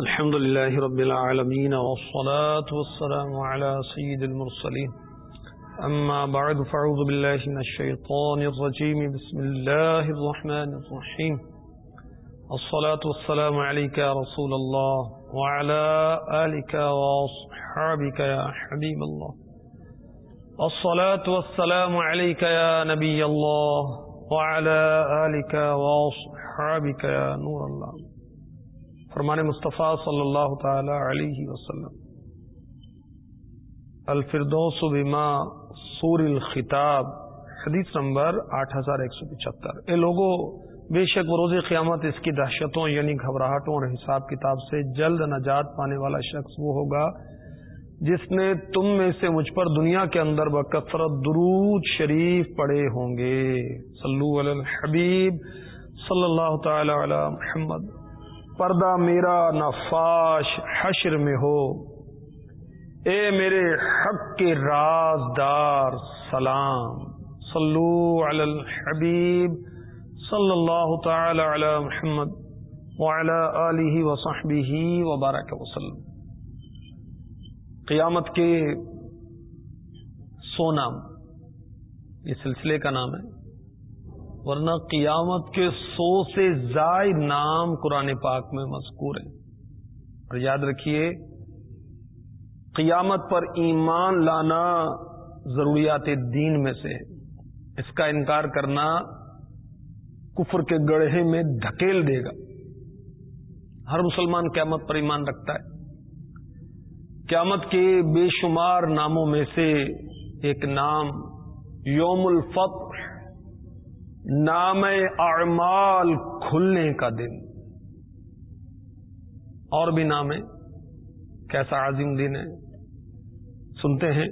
الحمد لله رب العالمين والصلاة والسلام على سيد المرسلين أما بعد فعوذ بالله من الشيطان الرجيم بسم الله الرحمن الرحيم الصلاة والسلام عليك يا رسول الله وعلى آلك وأصحابك يا حبيب الله الصلاة والسلام عليك يا نبي الله وعلى آلك وأصحابك يا نور الله فرمان مصطفیٰ صلی اللہ تعالی علیہ وسلم، الفردوس بما سور الخطاب، حدیث نمبر آٹھ ہزار ایک سو پچہتر۔ اے لوگوں بے شک روز قیامت اس کی دہشتوں یعنی گھبراہٹوں اور حساب کتاب سے جلد نجات پانے والا شخص وہ ہوگا جس نے تم میں سے مجھ پر دنیا کے اندر بکثرت درود شریف پڑے ہوں گے۔ صلو علی الحبیب صلی اللہ تعالی علی محمد۔ پردہ میرا نفاش حشر میں ہو۔ اے میرے حق کے رازدار، سلام۔ صلو علی الحبیب صلی اللہ تعالی علی محمد وعلی آلہ وصحبہ وبارک وسلم۔ قیامت کے سو نام یہ سلسلے کا نام ہے۔ ورنہ قیامت کے سو سے زائد نام قرآن پاک میں مذکور ہیں۔ اور یاد رکھیے، قیامت پر ایمان لانا ضروریات دین میں سے اس کا انکار کرنا کفر کے گڑھے میں دھکیل دے گا۔ ہر مسلمان قیامت پر ایمان رکھتا ہے۔ قیامت کے بے شمار ناموں میں سے ایک نام یوم الفتح نام اعمال کھلنے کا دن اور بھی نام ہے کیسا عظیم دن ہے۔ سنتے ہیں،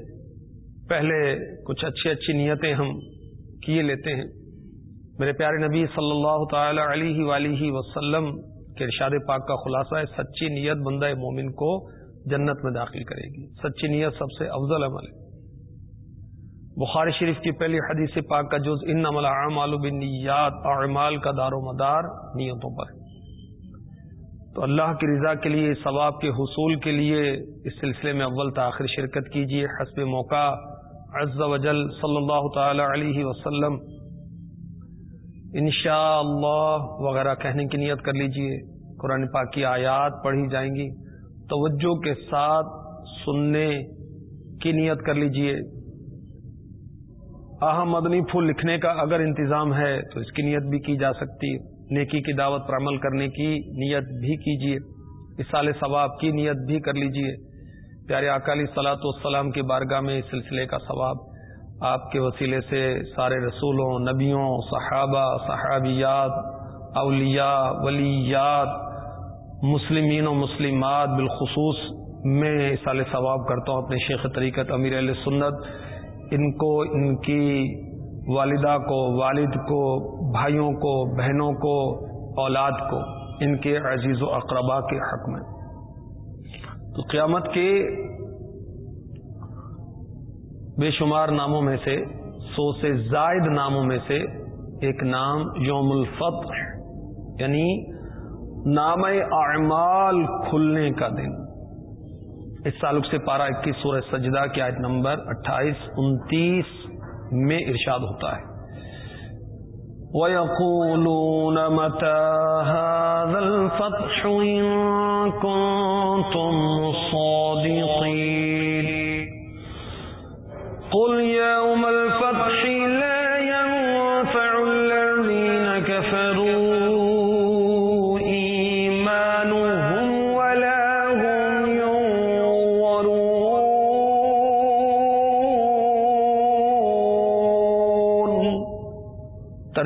پہلے کچھ اچھی اچھی نیتیں ہم کیے لیتے ہیں۔ میرے پیارے نبی صلی اللہ تعالی علیہ ولیہ وسلم کے ارشاد پاک کا خلاصہ ہے، سچی نیت بندہ مومن کو جنت میں داخل کرے گی۔ سچی نیت سب سے افضل عمل ہے۔ بخاری شریف کی پہلی حدیث پاک کا جز ان عمل اعمال بنیات اعمال کا دار و مدار نیتوں پر تو اللہ کی رضا کے لیے، ثواب کے حصول کے لیے اس سلسلے میں اول تاخیر شرکت کیجیے حسب موقع عز و جل صلی اللہ تعالی علیہ وسلم۔ انشاء اللہ وغیرہ کہنے کی نیت کر لیجیے۔ قرآن پاک کی آیات پڑھی جائیں گی۔ توجہ کے ساتھ سننے کی نیت کر لیجیے۔ اہم مدنی پھول لکھنے کا اگر انتظام ہے تو اس کی نیت بھی کی جا سکتی نیکی کی دعوت پر عمل کرنے کی نیت بھی کیجیے اسال ثواب کی نیت بھی کر لیجیے پیارے اکالی سلاۃ والسلام کی بارگاہ میں اس سلسلے کا ثواب۔ آپ کے وسیلے سے سارے رسولوں، نبیوں، صحابہ، صحابیات، اولیاء، ولیات، مسلمین و مسلمات بالخصوص میں سال ثواب کرتا ہوں۔ اپنے شیخ طریقت امیر علیہ سنت ان کو، ان کی والدہ کو، والد کو، بھائیوں کو، بہنوں کو، اولاد کو، ان کے عزیز و اقربا کے حق میں۔ تو قیامت کے بے شمار ناموں میں سے، سو سے زائد ناموں میں سے ایک نام یوم الفتح یعنی نام اعمال کھلنے کا دن۔ اس تعلق سے پارہ اکیس سورہ سجدہ کی آیت نمبر اٹھائیس، انتیس میں ارشاد ہوتا ہے۔ وَيَقُولُونَ مَتَى هَذَا الْفَتْحُ إِن كُنتُمْ صَادِقِينَ قُلْ يَوْمَ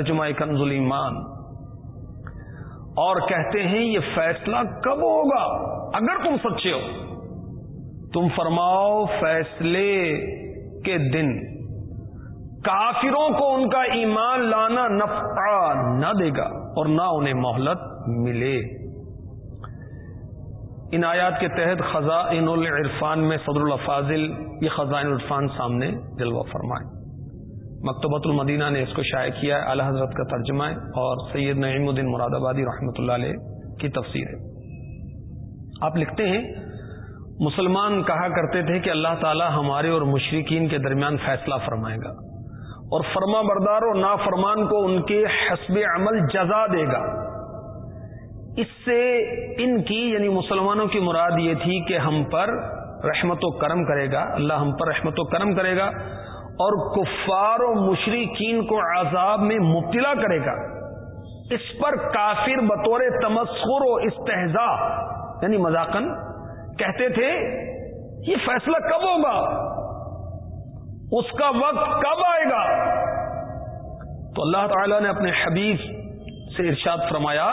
ترجمہ کنز ایمان اور کہتے ہیں یہ فیصلہ کب ہوگا؟ اگر تم سچے ہو، تم فرماؤ فیصلے کے دن۔ کافروں کو ان کا ایمان لانا نفع نہ دے گا اور نہ انہیں مہلت ملے۔ ان آیات کے تحت خزائن العرفان میں صدر الفاظل یہ خزائن العرفان سامنے جلوہ فرمائیں۔ مکتبۃ المدینہ نے اس کو شائع کیا ہے، اعلی حضرت کا ترجمہ ہے اور سید نعیم الدین مراد آبادی رحمۃ اللہ علیہ کی تفسیر ہے۔ آپ لکھتے ہیں، مسلمان کہا کرتے تھے کہ اللہ تعالی ہمارے اور مشرقین کے درمیان فیصلہ فرمائے گا اور فرما بردار و نافرمان کو ان کے حسب عمل جزا دے گا۔ اس سے ان کی یعنی مسلمانوں کی مراد یہ تھی کہ ہم پر رحمت و کرم کرے گا۔ اللہ ہم پر رحمت و کرم کرے گا۔ اور کفار و مشرقین کو عذاب میں مبتلا کرے گا۔ اس پر کافر بطور تمسخر و استحزا یعنی مذاقن، کہتے تھے، یہ فیصلہ کب ہوگا؟ اس کا وقت کب آئے گا؟ تو اللہ تعالی نے اپنے حبیب سے ارشاد فرمایا،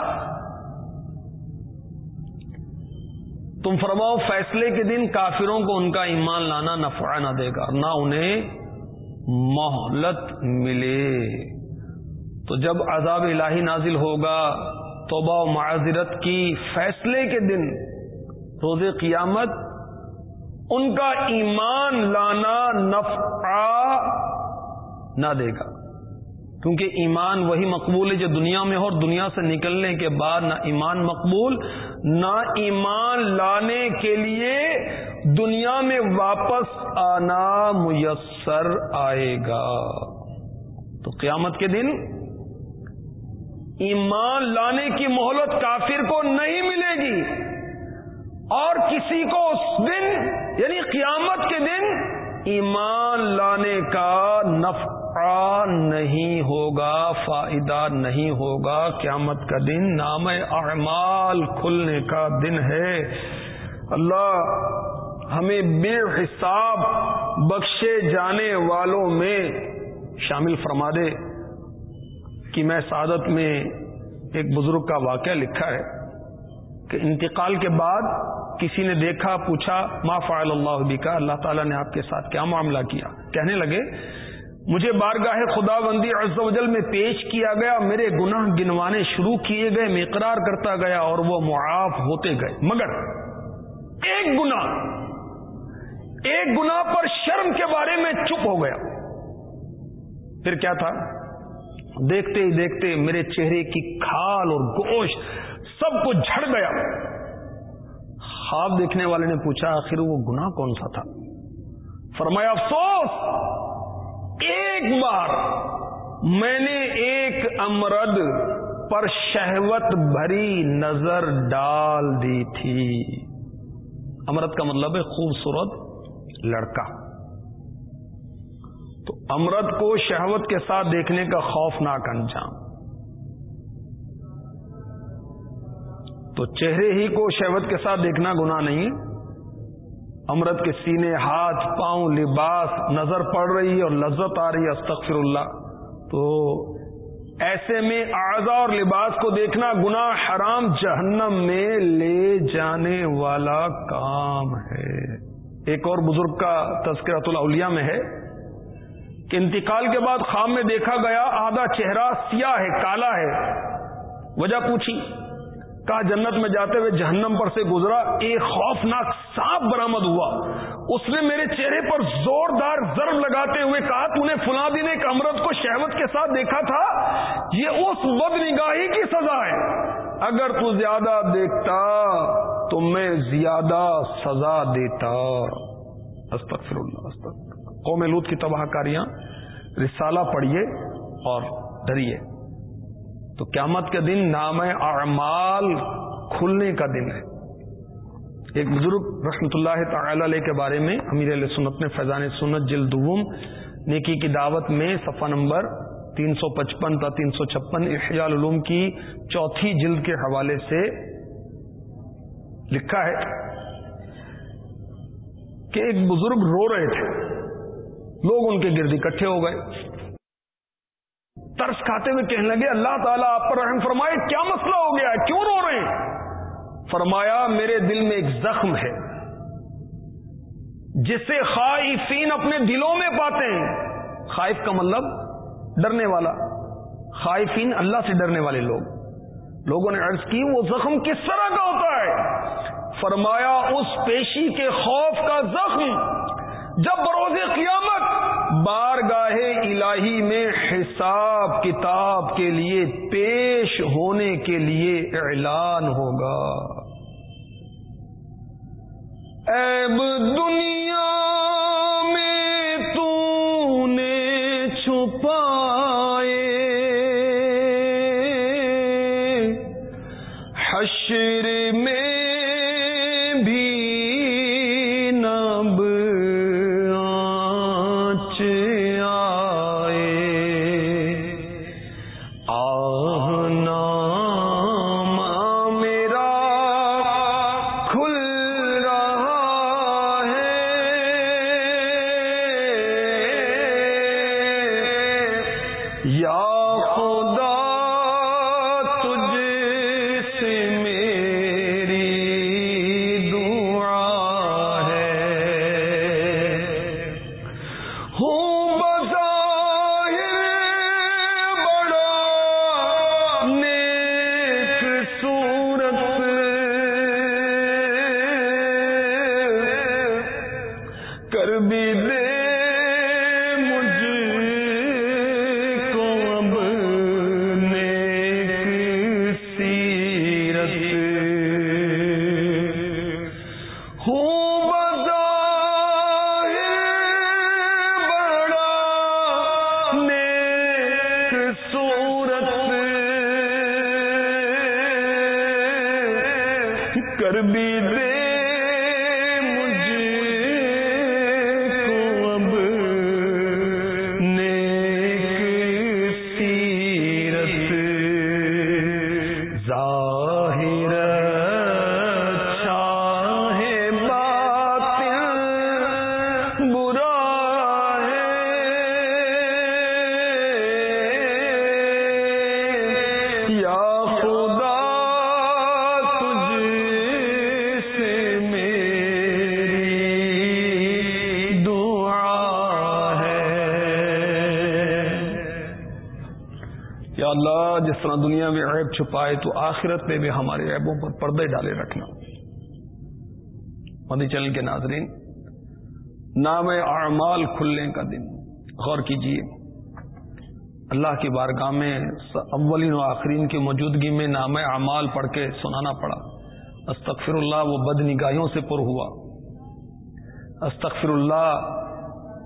تم فرماؤ، فیصلے کے دن کافروں کو ان کا ایمان لانا نفع نہ دے گا، نہ انہیں مہلت ملے۔ تو جب عذاب الہی نازل ہوگا، توبہ و معذرت کی فیصلے کے دن، روز قیامت، ان کا ایمان لانا نفع نہ دے گا۔ کیونکہ ایمان وہی مقبول ہے جو دنیا میں ہو اور دنیا سے نکلنے کے بعد نہ ایمان مقبول، نہ ایمان لانے کے لیے دنیا میں واپس آنا میسر آئے گا۔ تو قیامت کے دن ایمان لانے کی مہلت کافر کو نہیں ملے گی۔ اور کسی کو اس دن یعنی قیامت کے دن ایمان لانے کا نفع نہیں ہوگا، فائدہ نہیں ہوگا۔ قیامت کا دن نام اعمال کھلنے کا دن ہے۔ اللہ ہمیں بے حساب بخشے جانے والوں میں شامل فرما دے کہ میں سعادت میں ایک بزرگ کا واقعہ لکھا ہے کہ انتقال کے بعد کسی نے دیکھا، پوچھا، ما فعل اللہ بھی کا اللہ تعالیٰ نے آپ کے ساتھ کیا معاملہ کیا؟ کہنے لگے، مجھے بارگاہ خدا بندی جل میں پیش کیا گیا، میرے گناہ گنوانے شروع کیے گئے، میں اقرار کرتا گیا اور وہ معاف ہوتے گئے۔ مگر ایک گنا ایک گنا پر شرم کے بارے میں چپ ہو گیا۔ پھر کیا تھا؟ دیکھتے ہی دیکھتے میرے چہرے کی کھال اور گوشت سب کو جھڑ گیا۔ خواب دیکھنے والے نے پوچھا، آخر وہ گنا کون سا تھا؟ فرمایا، افسوس! ایک بار میں نے ایک امرد پر شہوت بھری نظر ڈال دی تھی۔ امرد کا مطلب ہے خوبصورت لڑکا۔ تو امرت کو شہوت کے ساتھ دیکھنے کا خوفناک انجام۔ تو چہرے ہی کو شہوت کے ساتھ دیکھنا گنا نہیں۔ امرت کے سینے، ہاتھ، پاؤں، لباس، نظر پڑ رہی ہے اور لذت آ رہی ہے استغفر اللہ تو ایسے میں اعضا اور لباس کو دیکھنا گنا حرام، جہنم میں لے جانے والا کام ہے۔ ایک اور بزرگ کا تذکرۃ الاولیاء میں ہے کہ انتقال کے بعد خام میں دیکھا گیا آدھا چہرہ سیاہ ہے، کالا ہے۔ وجہ پوچھی۔ کہا، جنت میں جاتے ہوئے جہنم پر سے گزرا، ایک خوفناک سانپ برامد ہوا۔ اس نے میرے چہرے پر زوردار ضرب لگاتے ہوئے کہا، تو نے فلاں دن ایک امرت کو شہوت کے ساتھ دیکھا تھا، یہ اس بد نگاہی کی سزا ہے۔ اگر تو زیادہ دیکھتا تو میں زیادہ سزا دیتا۔ استغفر اللہ استغفر قوم لوت کی تباہ کاریاں، رسالہ پڑھیے اور ڈریے۔ تو قیامت کے دن نام اعمال کھلنے کا دن ہے۔ ایک بزرگ رحمت اللہ تعالی علیہ کے بارے میں امیر علیہ سنت نے فیضان سنت جلد نیکی کی دعوت میں صفحہ نمبر تین سو پچپن تا تین سو چھپن احیال علوم کی چوتھی جلد کے حوالے سے لکھا ہے کہ ایک بزرگ رو رہے تھے۔ لوگ ان کے گرد اکٹھے ہو گئے۔ ترس کھاتے ہوئے کہنے لگے، اللہ تعالیٰ آپ پر رحم فرمائے، کیا مسئلہ ہو گیا ہے؟ کیوں رو رہے ہیں؟ فرمایا، میرے دل میں ایک زخم ہے، جسے خائفین اپنے دلوں میں پاتے ہیں۔ خائف کا مطلب ڈرنے والا۔ خائفین اللہ سے ڈرنے والے لوگ۔ لوگوں نے عرض کی، وہ زخم کس طرح کا ہوتا ہے؟ فرمایا، اس پیشی کے خوف کا زخم جب بروز قیامت بارگاہ الہی میں حساب کتاب کے لیے پیش ہونے کے لیے اعلان ہوگا۔ ایب دنیا اللہ جس طرح دنیا میں ایب چھپائے تو آخرت میں بھی ہمارے عیبوں پر پردے ڈالے رکھنا۔ مدی چل کے ناظرین، نام اعمال کھلنے کا دن۔ غور کیجیے اللہ کی بارگاہ میں اولین و آخرین کی موجودگی میں نام اعمال پڑھ کے سنانا پڑا۔ استغفر اللہ، وہ بد نگاہیوں سے پر ہوا۔ استغفر اللہ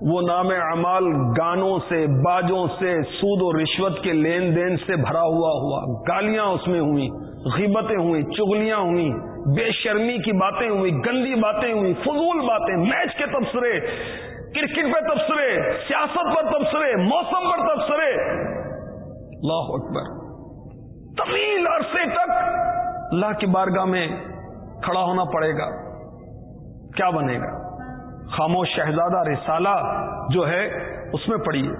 وہ نام اعمال گانوں سے، باجوں سے، سود و رشوت کے لین دین سے بھرا ہوا ہوا۔ گالیاں اس میں ہوئی غیبتیں ہوئی چگلیاں ہوئی بے شرمی کی باتیں ہوئی گندی باتیں ہوئی فضول باتیں۔ میچ کے تبصرے، کرکٹ پہ تبصرے، سیاست پر تبصرے، موسم پر تبصرے۔ اللہ اکبر۔ طویل عرصے تک اللہ کی بارگاہ میں کھڑا ہونا پڑے گا۔ کیا بنے گا؟ خاموش شہزادہ رسالہ جو ہے، اس میں پڑھیے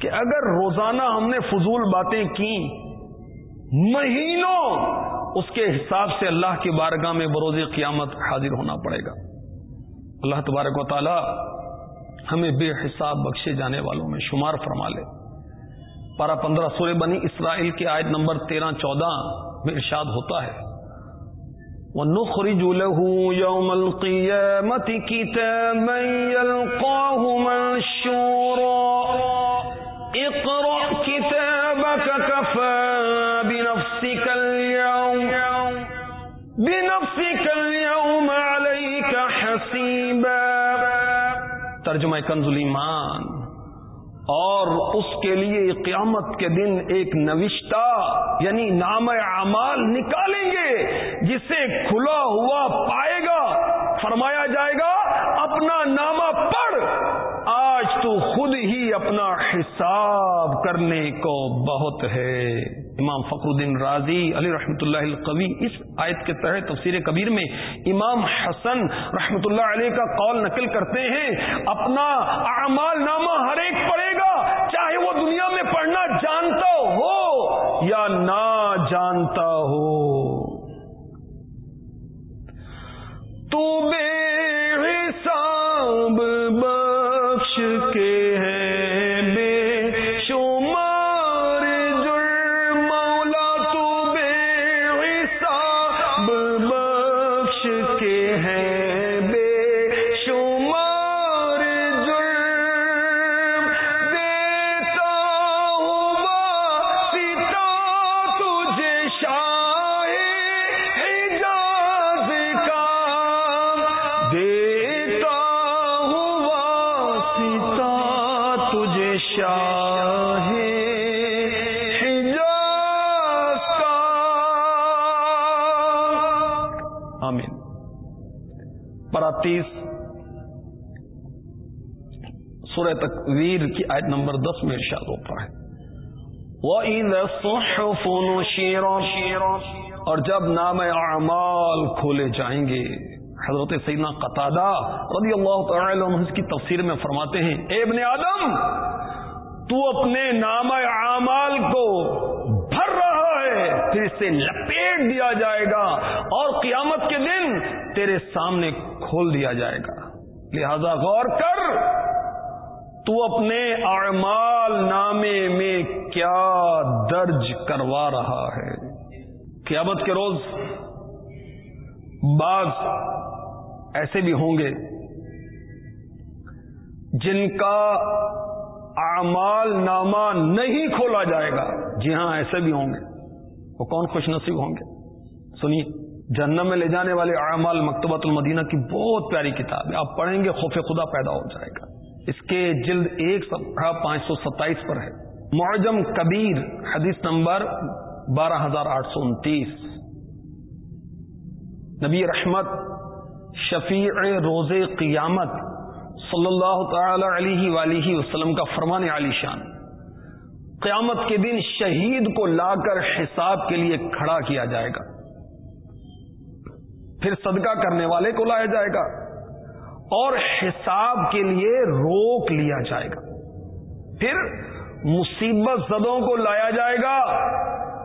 کہ اگر روزانہ ہم نے فضول باتیں کی مہینوں اس کے حساب سے اللہ کی بارگاہ میں بروز قیامت حاضر ہونا پڑے گا۔ اللہ تبارک و تعالی ہمیں بے حساب بخشے جانے والوں میں شمار فرما لے۔ پارہ پندرہ سورہ بنی اسرائیل کی آیت نمبر تیرہ چودہ میں ارشاد ہوتا ہے ونخرج له يوم القيامة كتابا يلقاه منشورا. اقرأ كتابك كفى بنفسك اليوم. بنفسك اليوم عليك حسيبا. ترجمہ کنز ایمان. اور اس کے لیے قیامت کے دن ایک نوشتہ یعنی نام اعمال نکالیں گے. جسے کھلا ہوا پائے گا، فرمایا جائے گا، اپنا نامہ پڑھ، آج تو خود ہی اپنا حساب کرنے کو بہت ہے۔ امام فخر الدین راضی علی رحمۃ اللہ القوی اس آیت کے تحت تفسیر کبیر میں امام حسن رحمۃ اللہ علیہ کا قول نقل کرتے ہیں، اپنا اعمال نامہ ہر ایک پڑھے گا، چاہے وہ دنیا میں پڑھنا جانتا ہو یا نہ جانتا ہو۔ تو میں پراتیس سورہ تکویر کی آیت نمبر دس میں ارشاد ہوتا ہے۔ وَإِذَا اور جب نام اعمال کھولے جائیں گے، حضرت سیدنا قطادہ رضی اللہ تعالی عنہ اس کی تفسیر میں فرماتے ہیں، اے ابن آدم، تو اپنے نام اعمال کو بھر رہا ہے، پھر اسے لپیٹ دیا جائے گا، اور قیامت کے دن تیرے سامنے کھول دیا جائے گا۔ لہذا غور کر۔ تو اپنے اعمال نامے میں کیا درج کروا رہا ہے۔ قیامت کے روز بعض ایسے بھی ہوں گے جن کا اعمال نامہ نہیں کھولا جائے گا۔ جی ہاں ایسے بھی ہوں گے۔ وہ کون خوش نصیب ہوں گے؟ سنیے۔ جہنم میں لے جانے والے اعمال مکتبۃ المدینہ کی بہت پیاری کتاب ہے۔ آپ پڑھیں گے خوف خدا پیدا ہو جائے گا۔ اس کے جلد ایک سفرہ پانچ سو ستائیس پر ہے۔ معجم کبیر، حدیث نمبر بارہ ہزار آٹھ سو انتیس۔ نبی رحمت، شفیع روز قیامت صلی اللہ تعالی علیہ ولیہ وسلم کا فرمان علی شان۔ قیامت کے دن شہید کو لا کر حساب کے لیے کھڑا کیا جائے گا۔ پھر صدقہ کرنے والے کو لایا جائے گا اور حساب کے لیے روک لیا جائے گا۔ پھر مصیبت زدوں کو لایا جائے گا۔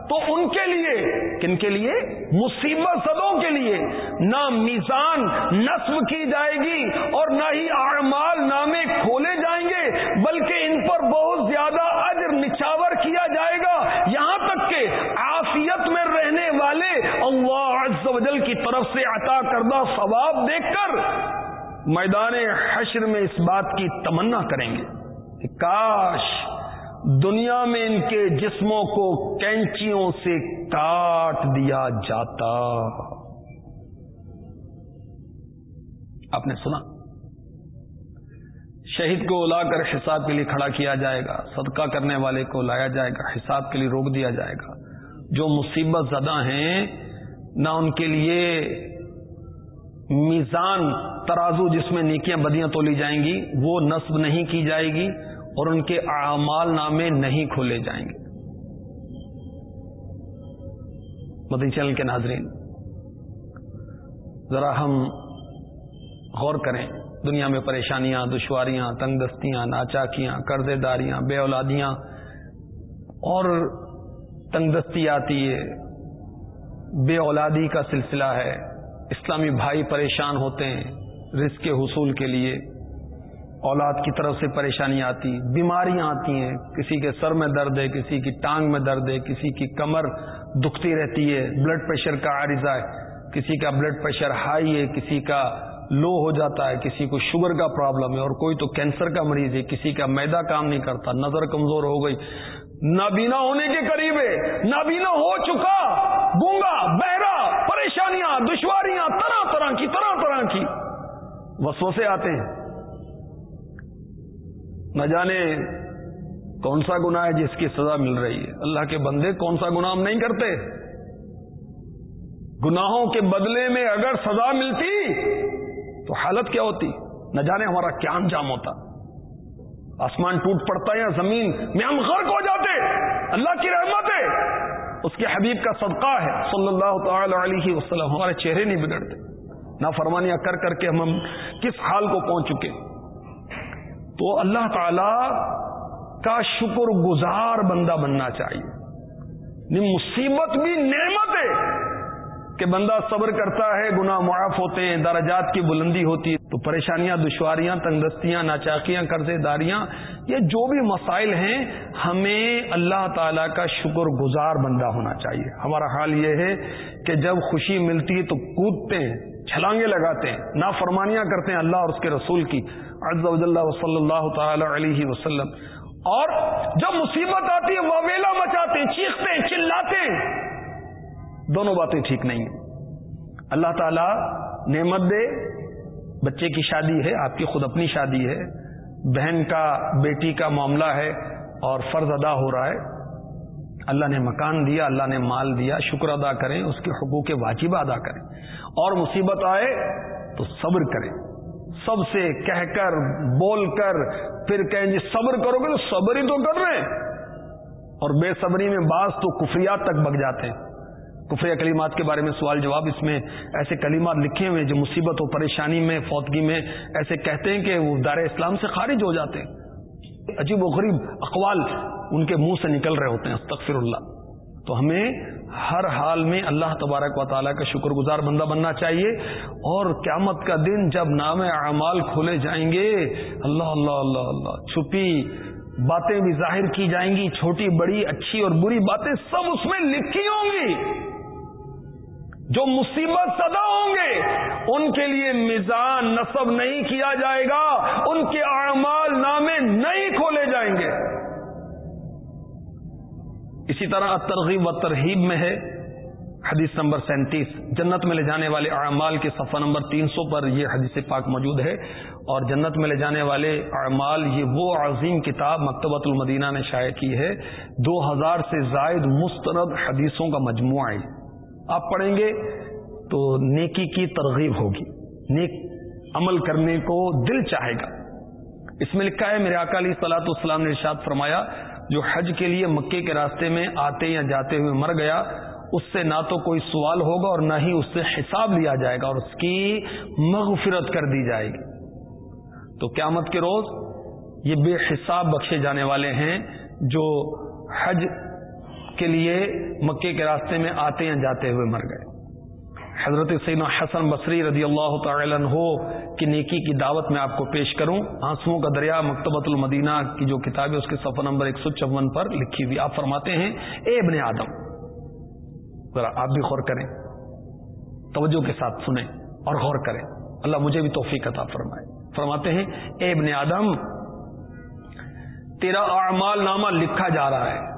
تو ان کے لیے، کن کے لیے؟ مصیبت زدوں کے لیے نہ میزان نصب کی جائے گی اور نہ ہی اعمال نامے کھولے جائیں گے، بلکہ ان پر بہت زیادہ اجر نچاور کیا جائے گا۔ یہاں تک کہ آفیت میں رہنے والے اللہ عز و جل کی طرف سے عطا کردہ ثواب دیکھ کر میدان حشر میں اس بات کی تمنا کریں گے کہ کاش دنیا میں ان کے جسموں کو کینچیوں سے کاٹ دیا جاتا۔ آپ نے سنا؟ شہید کو لا کر حساب کے لیے کھڑا کیا جائے گا، صدقہ کرنے والے کو لایا جائے گا، حساب کے لیے روک دیا جائے گا۔ جو مصیبت زدہ ہیں، نہ ان کے لیے میزان، ترازو جس میں نیکیاں بدیاں تولی جائیں گی، وہ نصب نہیں کی جائے گی اور ان کے اعمال نامے نہیں کھولے جائیں گے۔ مدی چینل کے ناظرین، ذرا ہم غور کریں۔ دنیا میں پریشانیاں، دشواریاں تنگ دستیاں ناچاکیاں قرضے داریاں بے اولادیاں اور تنگ دستی آتی ہے۔ بے اولادی کا سلسلہ ہے۔ اسلامی بھائی پریشان ہوتے ہیں رزق کے حصول کے لیے۔ اولاد کی طرف سے پریشانی آتی، بیماریاں آتی ہیں۔ کسی کے سر میں درد ہے، کسی کی ٹانگ میں درد ہے، کسی کی کمر دکھتی رہتی ہے، بلڈ پریشر کا عارضہ ہے۔ کسی کا بلڈ پریشر ہائی ہے، کسی کا لو ہو جاتا ہے، کسی کو شوگر کا پرابلم ہے اور کوئی تو کینسر کا مریض ہے، کسی کا میدا کام نہیں کرتا، نظر کمزور ہو گئی۔ نابینا ہونے کے قریب ہے نابینا ہو چکا۔ گونگا، بہرا، پریشانیاں، دشواریاں، طرح طرح کی، طرح طرح کی۔ وسوسے آتے ہیں۔ نہ جانے کون سا گنا ہے جس کی سزا مل رہی ہے۔ اللہ کے بندے کون سا گنا ہم نہیں کرتے۔ گناہوں کے بدلے میں اگر سزا ملتی تو حالت کیا ہوتی؟ نہ جانے ہمارا کیا انجام ہوتا۔ آسمان ٹوٹ پڑتا یا زمین میں ہم غرق ہو جاتے، اللہ کی رحمت ہے اس کے حبیب کا صدقہ ہے، صلی اللہ تعالی علیہ وسلم، ہمارے چہرے نہیں بگڑتے۔ نہ فرمانیاں کر کر کے ہم کس حال کو پہنچ چکے۔ تو اللہ تعالی کا شکر گزار بندہ بننا چاہیے۔ مصیبت بھی نعمت ہے۔ کہ بندہ صبر کرتا ہے، گناہ معاف ہوتے ہیں، درجات کی بلندی ہوتی ہے، تو پریشانیاں، دشواریاں تندرستیاں ناچاکیاں، قرضے داریاں، یہ جو بھی مسائل ہیں، ہمیں اللہ تعالی کا شکر گزار بندہ ہونا چاہیے۔ ہمارا حال یہ ہے کہ جب خوشی ملتی ہے تو کودتے ہیں چھلانگے لگاتے ہیں نا فرمانیاں کرتے ہیں اللہ اور اس کے رسول کی۔ عز و جل صلی اللہ تعالی علیہ وسلم۔ اور جب مصیبت آتی ہے ویلا مچاتے ہیں، چیختے ہیں، چلاتے ہیں۔ دونوں باتیں ٹھیک نہیں ہیں۔ اللہ تعالی نعمت دے، بچے کی شادی ہے، آپ کی خود اپنی شادی ہے، بہن کا، بیٹی کا معاملہ ہے اور فرض ادا ہو رہا ہے۔ اللہ نے مکان دیا، اللہ نے مال دیا، شکر ادا کریں، اس کے حقوق واجبہ ادا کریں۔ اور مصیبت آئے تو صبر کریں۔ سب سے کہہ کر، بول کر، پھر کہیں جی صبر کرو گے تو صبر ہی تو کر رہے ہیں۔ اور بے صبری میں بعض تو کفریات تک بگ جاتے ہیں۔ کفری کلیمات کے بارے میں سوال جواب، اس میں ایسے کلمات لکھے ہوئے جو مصیبت و پریشانی میں، فوتگی میں ایسے کہتے ہیں کہ وہ دار اسلام سے خارج ہو جاتے ہیں۔ عجیب و غریب اقوال ان کے منہ سے نکل رہے ہوتے ہیں، استغفر اللہ۔ تو ہمیں ہر حال میں اللہ تبارک و تعالیٰ کا شکر گزار بندہ بننا چاہیے۔ اور قیامت کا دن جب نام اعمال کھولے جائیں گے، اللہ اللہ اللہ اللہ۔ چھپی باتیں بھی ظاہر کی جائیں گی، چھوٹی، بڑی، اچھی اور بری باتیں سب اس میں لکھی ہوں گی۔ جو مصیبت صدا ہوں گے، ان کے لیے میزان نصب نہیں کیا جائے گا، ان کے اعمال نامے نہیں کھولے جائیں گے۔ اسی طرح ترغیب و ترہیب میں ہے حدیث نمبر سینتیس۔ جنت میں لے جانے والے اعمال کے صفحہ نمبر تین سو پر یہ حدیث پاک موجود ہے۔ اور جنت میں لے جانے والے اعمال، یہ وہ عظیم کتاب مکتبۃ المدینہ نے شائع کی ہے۔ دو ہزار سے زائد مسترد حدیثوں کا مجموعہ ہے۔ آپ پڑھیں گے تو نیکی کی ترغیب ہوگی۔ نیک عمل کرنے کو دل چاہے گا۔ اس میں لکھا ہے، میرے اکالی سلاۃ السلام نے ارشاد فرمایا، جو حج کے لیے مکے کے راستے میں آتے یا جاتے ہوئے مر گیا، اس سے نہ تو کوئی سوال ہوگا اور نہ ہی اس سے حساب لیا جائے گا اور اس کی مغفرت کر دی جائے گی۔ تو قیامت کے روز یہ بے حساب بخشے جانے والے ہیں جو حج کے لیے مکے کے راستے میں آتے یا جاتے ہوئے مر گئے۔ حضرت سینا حسن بصری رضی اللہ تعالی عنہ کی نیکی کی دعوت میں آپ کو پیش کروں۔ آنسو کا دریا مکتبۃ المدینہ کی جو کتاب ہے، اس کے صفحہ نمبر ایک سو چون پر لکھی ہوئی آپ فرماتے ہیں، اے ابن آدم، ذرا آپ بھی غور کریں، توجہ کے ساتھ سنیں اور غور کریں۔ اللہ مجھے بھی توفیق عطا فرمائے۔ فرماتے ہیں، اے ابن آدم، تیرا اعمال نامہ لکھا جا رہا ہے۔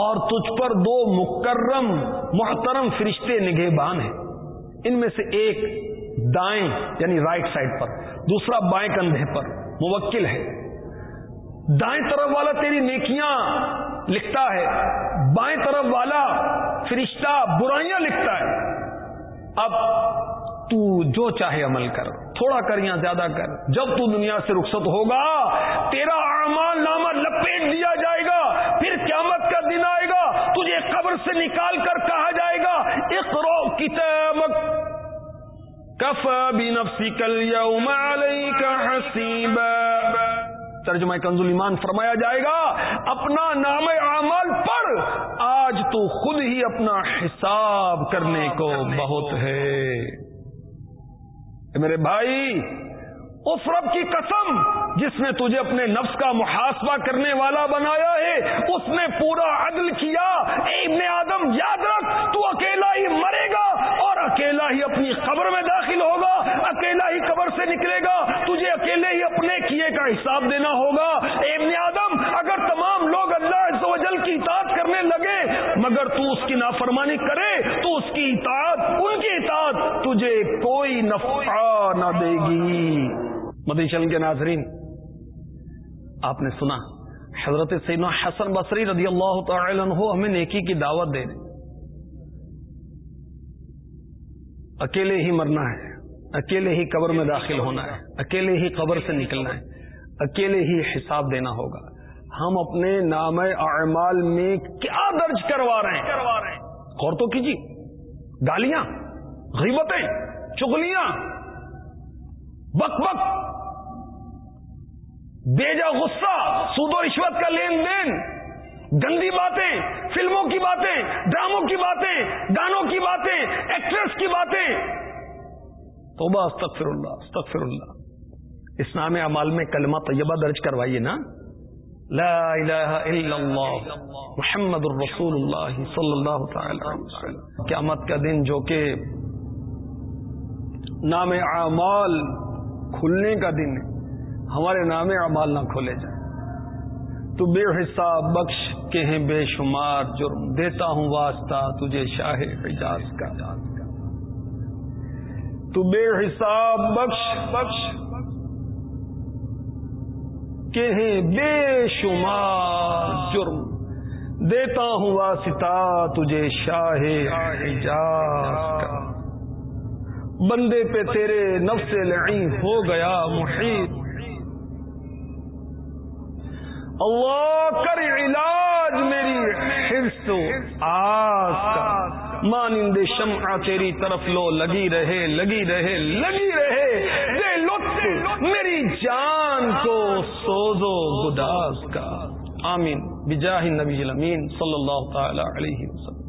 اور تجھ پر دو مکرم محترم فرشتے نگہبان ہیں۔ ان میں سے ایک دائیں یعنی رائٹ سائڈ پر، دوسرا بائیں کندھے پر، موکل ہے۔ دائیں طرف والا تیری نیکیاں لکھتا ہے، بائیں طرف والا فرشتہ برائیاں لکھتا ہے۔ اب تو جو چاہے عمل کر، تھوڑا کر یا زیادہ کر، جب تو دنیا سے رخصت ہوگا، تیرا اعمال نامہ لپیٹ دیا جائے گا، پھر قیامت کا دن آئے گا، تجھے قبر سے نکال کر کہا جائے گا اقرو کتابک۔ کف بنفسی کل یوم حسیبا۔ ترجمہ کنز ایمان فرمایا جائے گا، اپنا نام اعمال پڑھ، آج تو خود ہی اپنا حساب کرنے کو بہت ہے۔ میرے بھائی اس رب کی قسم جس نے تجھے اپنے نفس کا محاسبہ کرنے والا بنایا ہے، اس نے پورا عدل کیا۔ اے ابن آدم، یاد رکھ، تو اکیلا ہی مرے گا اور اکیلا ہی اپنی قبر میں داخل ہوگا، اکیلا ہی قبر سے نکلے گا۔ تجھے اکیلے ہی اپنے کیے کا حساب دینا ہوگا۔ اے ابن آدم، اگر تمام لوگ اللہ عز و جل کی اطاعت کرنے لگے، مگر تو اس کی نافرمانی کرے، تو اس کی اطاعت، ان کی اطاعت تجھے کوئی نفع نہ دے گی۔ مدیشن کے ناظرین، آپ نے سنا، حضرت سینا حسن بصری رضی اللہ تعالی عنہ ہمیں نیکی کی دعوت دے رہے اکیلے ہی مرنا ہے، اکیلے ہی قبر میں داخل ہونا ہے، اکیلے ہی قبر سے نکلنا ہے، اکیلے ہی حساب دینا ہوگا۔ ہم اپنے نام اعمال میں کیا درج کروا رہے ہیں؟ غور تو کیجیے۔ گالیاں، غیبتیں چگلیاں بک بک بیجا غصہ، سود و رشوت کا لین دین، گندی باتیں، فلموں کی باتیں، ڈراموں کی باتیں، گانوں کی باتیں، ایکٹریس کی باتیں۔ توبہ، استغفر اللہ استغفر اللہ۔ اس نام امال میں کلمہ طیبہ درج کروائیے نا۔ لا الہ الا اللہ، محمد الرسول اللہ صلی اللہ تعالی قیامت کا دن جو کہ نام اعمال کھلنے کا دن ہے۔ ہمارے نام اعمال نہ کھولے جائیں۔ تو بے حساب بخش کے ہیں بے شمار، جرم دیتا ہوں واسطہ تجھے شاہ اعجاز کا۔ تو بے حساب بخش بخش کہ ہیں بے شمار، جرم دیتا ہوں واسطہ تجھے شاہ حجاز کا۔ بندے پہ تیرے نفس لعی ہو گیا، محیط اللہ کر علاج میری حرص و آس کا۔ مانند شمع تیری طرف لو، لگی رہے لگی رہے لگی رہے۔ دے لطف میری جان کو سوزو گداس کا۔ آمین۔ بجاہ نبی الامین صلی اللہ تعالی علیہ وسلم۔